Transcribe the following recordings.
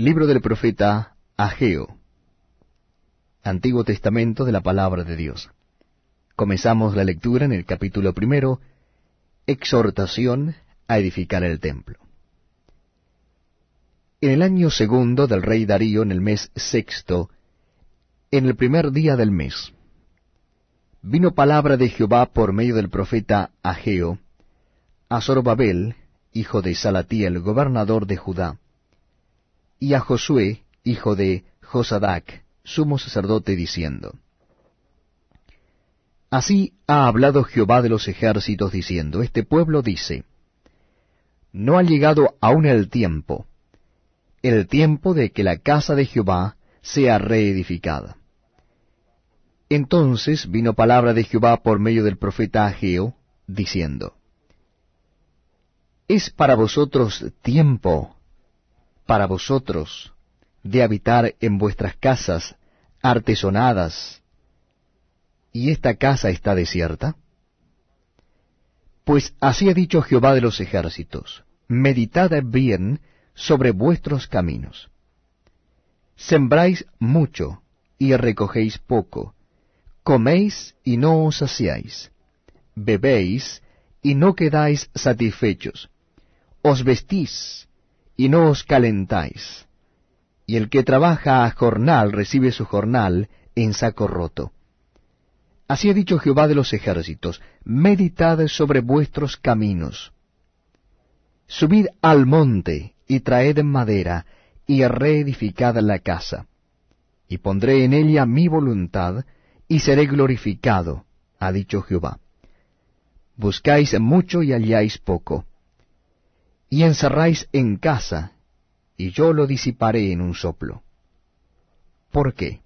Libro del profeta Ageo. Antiguo Testamento de la Palabra de Dios. Comenzamos la lectura en el capítulo primero, Exhortación a edificar el templo. En el año segundo del rey Darío, en el mes sexto, en el primer día del mes, vino palabra de Jehová por medio del profeta Ageo, a Zorobabel, hijo de Salatiel, gobernador de Judá, y a Josué, hijo de Josadac, sumo sacerdote, diciendo, Así ha hablado Jehová de los ejércitos, diciendo, Este pueblo dice, No ha llegado aún el tiempo, el tiempo de que la casa de Jehová sea reedificada. Entonces vino palabra de Jehová por medio del profeta Ageo, diciendo, ¿Es para vosotros tiempo, para vosotros, de habitar en vuestras casas artesonadas, y esta casa está desierta? Pues así ha dicho Jehová de los ejércitos, meditad bien sobre vuestros caminos. Sembráis mucho y recogéis poco, coméis y no os saciáis, bebéis y no quedáis satisfechos, os vestís y no os calentáis, y el que trabaja a jornal recibe su jornal en saco roto. Así ha dicho Jehová de los ejércitos, meditad sobre vuestros caminos. Subid al monte y traed madera y reedificad la casa, y pondré en ella mi voluntad, y seré glorificado, ha dicho Jehová. Buscáis mucho y halláis poco, y encerráis en casa, y yo lo disiparé en un soplo. ¿Por qué?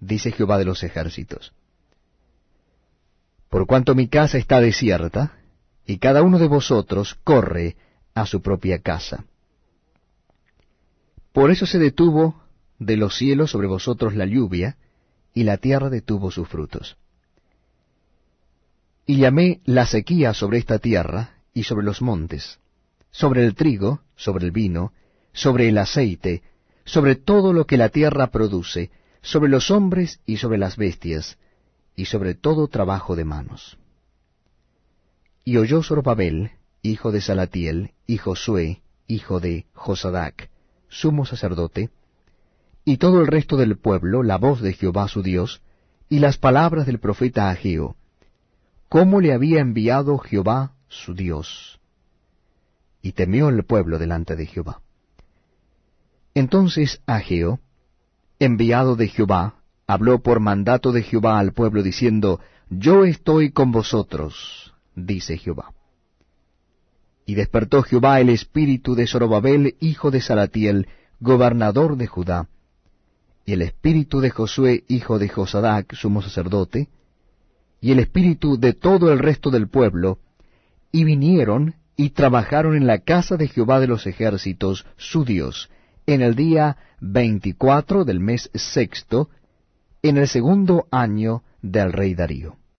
dice Jehová de los ejércitos. Por cuanto mi casa está desierta, y cada uno de vosotros corre a su propia casa. Por eso se detuvo de los cielos sobre vosotros la lluvia, y la tierra detuvo sus frutos. Y llamé la sequía sobre esta tierra y sobre los montes, sobre el trigo, sobre el vino, sobre el aceite, sobre todo lo que la tierra produce, sobre los hombres y sobre las bestias, y sobre todo trabajo de manos. Y oyó Zorobabel, hijo de Salatiel, y Josué, hijo de Josadac, sumo sacerdote, y todo el resto del pueblo la voz de Jehová su Dios, y las palabras del profeta Ageo, cómo le había enviado Jehová su Dios. Y temió el pueblo delante de Jehová. Entonces Ageo, enviado de Jehová, habló por mandato de Jehová al pueblo diciendo, Yo estoy con vosotros, dice Jehová. Y despertó Jehová el espíritu de Zorobabel, hijo de Salatiel, gobernador de Judá, y el espíritu de Josué, hijo de Josadac, sumo sacerdote, y el espíritu de todo el resto del pueblo, y vinieron y trabajaron en la casa de Jehová de los ejércitos, su Dios, en el día veinticuatro del mes sexto, en el segundo año del rey Darío.